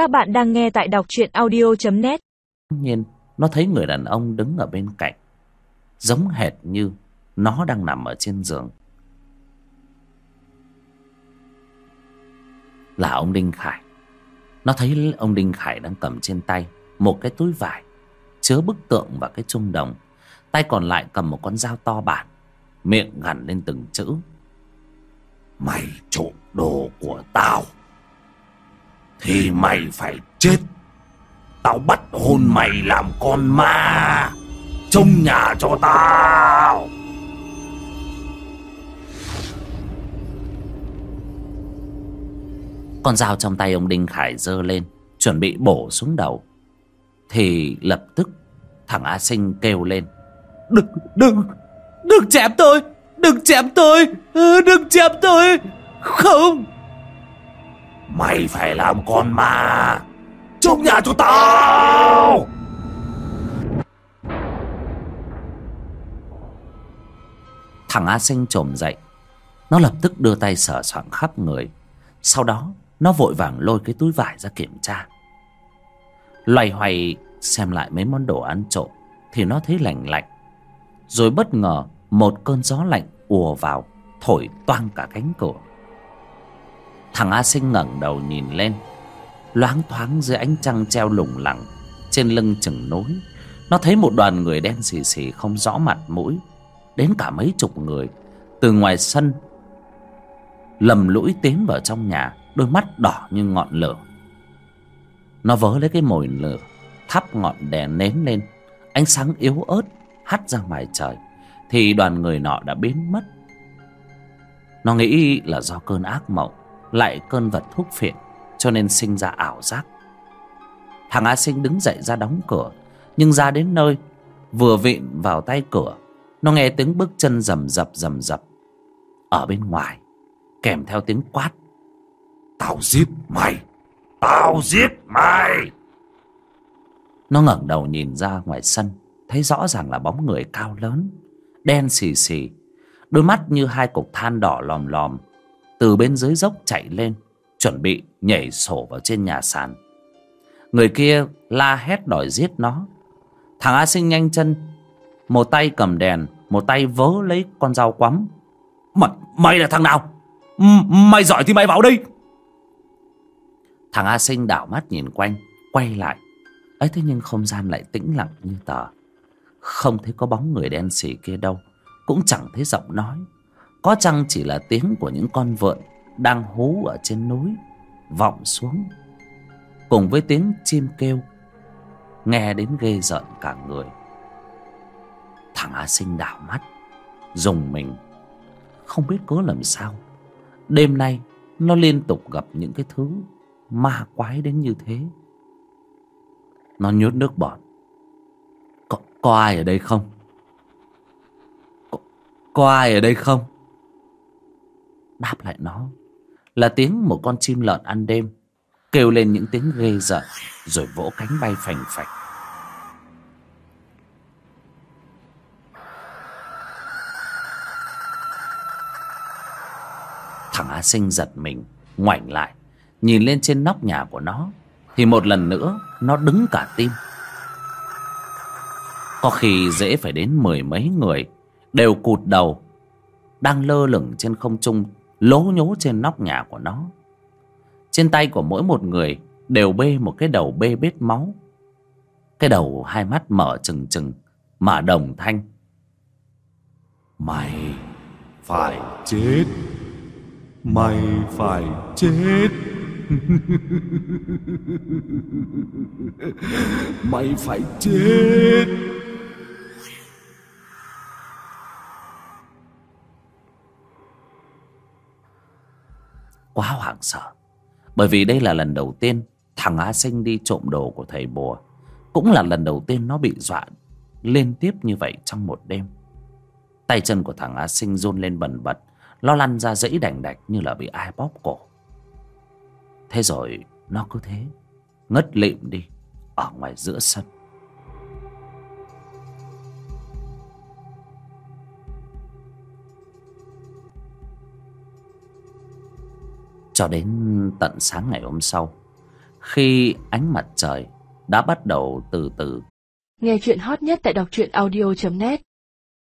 Các bạn đang nghe tại đọc truyện audio.net nhiên, nó thấy người đàn ông đứng ở bên cạnh, giống hệt như nó đang nằm ở trên giường. Là ông đinh khải. Nó thấy ông đinh khải đang cầm trên tay một cái túi vải, chứa bức tượng và cái trung đồng. Tay còn lại cầm một con dao to bản, miệng gằn lên từng chữ. Mày trộm đồ của tao. Thì mày phải chết. Tao bắt hôn mày làm con ma. Trông nhà cho tao. Con dao trong tay ông đinh khải giơ lên chuẩn bị bổ xuống đầu. Thì lập tức thằng a sinh kêu lên. Đừng đừng đừng chém tôi đừng chém tôi đừng chém tôi. Không Mày phải làm con ma. Trông nhà cho tao. Thằng a sinh trồm dậy. Nó lập tức đưa tay sờ soạng khắp người. Sau đó, nó vội vàng lôi cái túi vải ra kiểm tra. Loay hoay xem lại mấy món đồ ăn trộm, thì nó thấy lạnh lạnh. Rồi bất ngờ, một cơn gió lạnh ùa vào, thổi toang cả cánh cửa thằng a sinh ngẩng đầu nhìn lên, loáng thoáng dưới ánh trăng treo lủng lẳng trên lưng chừng núi. Nó thấy một đoàn người đen xì xì không rõ mặt mũi. Đến cả mấy chục người từ ngoài sân lầm lũi tiến vào trong nhà, đôi mắt đỏ như ngọn lửa. Nó vớ lấy cái mồi lửa, thắp ngọn đèn nến lên. Ánh sáng yếu ớt hắt ra ngoài trời, thì đoàn người nọ đã biến mất. Nó nghĩ là do cơn ác mộng lại cơn vật thuốc phiện cho nên sinh ra ảo giác. Thằng a sinh đứng dậy ra đóng cửa nhưng ra đến nơi vừa vịn vào tay cửa nó nghe tiếng bước chân rầm rập rầm rập. Ở bên ngoài kèm theo tiếng quát. Tao giết mày! Tao giết mày! Nó ngẩng đầu nhìn ra ngoài sân thấy rõ ràng là bóng người cao lớn đen xì xì đôi mắt như hai cục than đỏ lòm lòm từ bên dưới dốc chạy lên chuẩn bị nhảy sổ vào trên nhà sàn. Người kia la hét đòi giết nó. Thằng a sinh nhanh chân một tay cầm đèn một tay vớ lấy con dao quắm. Mày, mày là thằng nào? M Mày giỏi thì mày vào đây. Thằng a sinh đảo mắt nhìn quanh quay lại. Ấy thế nhưng không gian lại tĩnh lặng như tờ. Không thấy có bóng người đen xì kia đâu cũng chẳng thấy giọng nói có chăng chỉ là tiếng của những con vượn đang hú ở trên núi vọng xuống? Cùng với tiếng chim kêu nghe đến ghê rợn cả người. Thằng a sinh đảo mắt dùng mình. Không biết cớ làm sao. Đêm nay nó liên tục gặp những cái thứ ma quái đến như thế. Nó nhốt nước bọt. Có, có ai ở đây không? Có, có ai ở đây không? Đáp lại nó. Là tiếng một con chim lợn ăn đêm, kêu lên những tiếng ghê rợn, rồi vỗ cánh bay phành phạch. Thằng a sinh giật mình, ngoảnh lại, nhìn lên trên nóc nhà của nó, thì một lần nữa nó đứng cả tim. Có khi dễ phải đến mười mấy người, đều cụt đầu, đang lơ lửng trên không trung lố nhố trên nóc nhà của nó. Trên tay của mỗi một người đều bê một cái đầu bê bết máu. Cái đầu hai mắt mở trừng trừng, mà đồng thanh. Mày phải chết. Mày phải chết. Mày phải chết. Quá hoảng sợ. Bởi vì đây là lần đầu tiên thằng a sinh đi trộm đồ của thầy bùa. Cũng là lần đầu tiên nó bị dọa liên tiếp như vậy trong một đêm. Tay chân của thằng a sinh run lên bần bật lo lăn ra dãy đành đạch như là bị ai bóp cổ. Thế rồi nó cứ thế, ngất lịm đi ở ngoài giữa sân. Cho đến tận sáng ngày hôm sau, khi ánh mặt trời đã bắt đầu từ từ. Nghe chuyện hot nhất tại đọc truyện audio.net